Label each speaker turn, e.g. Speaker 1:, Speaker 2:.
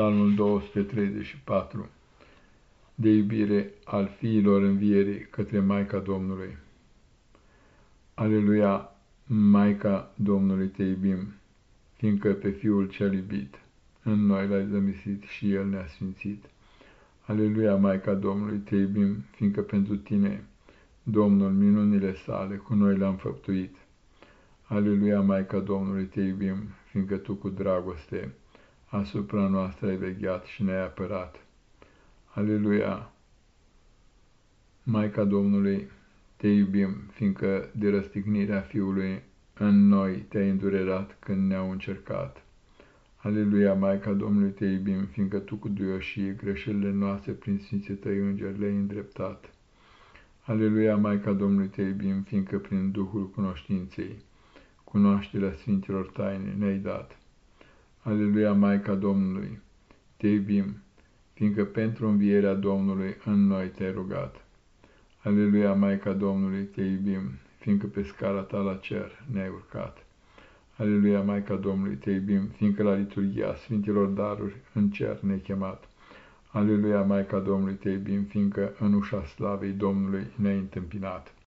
Speaker 1: Psalmul 234 De iubire al fiilor învierii către Maica Domnului. Aleluia, Maica Domnului te iubim, fiindcă pe Fiul cel iubit în noi l-ai zămisit și El ne-a sfințit. Aleluia, Maica Domnului te iubim, fiindcă pentru tine Domnul minunile sale cu noi le-am făptuit. Aleluia, Maica Domnului te iubim, fiindcă tu cu dragoste asupra noastră ai vegheat și ne-ai apărat. Aleluia! Maica Domnului, te iubim, fiindcă de răstignirea Fiului în noi te-ai îndurerat când ne-au încercat. Aleluia, Maica Domnului, te iubim, fiindcă tu cu duioșie greșelile noastre prin Sfinții tăi îngeri le-ai îndreptat. Aleluia, Maica Domnului, te iubim, fiindcă prin Duhul cunoștinței, cunoașterea Sfinților taine ne-ai dat. Aleluia, Maica Domnului, te iubim, fiindcă pentru învierea Domnului în noi te-ai rugat. Aleluia, Maica Domnului, te iubim, fiindcă pe scara ta la cer ne-ai urcat. Aleluia, Maica Domnului, te iubim, fiindcă la liturgia Sfintilor Daruri în cer ne-ai chemat. Aleluia, Maica Domnului, te iubim, fiindcă în ușa slavei Domnului ne-ai întâmpinat.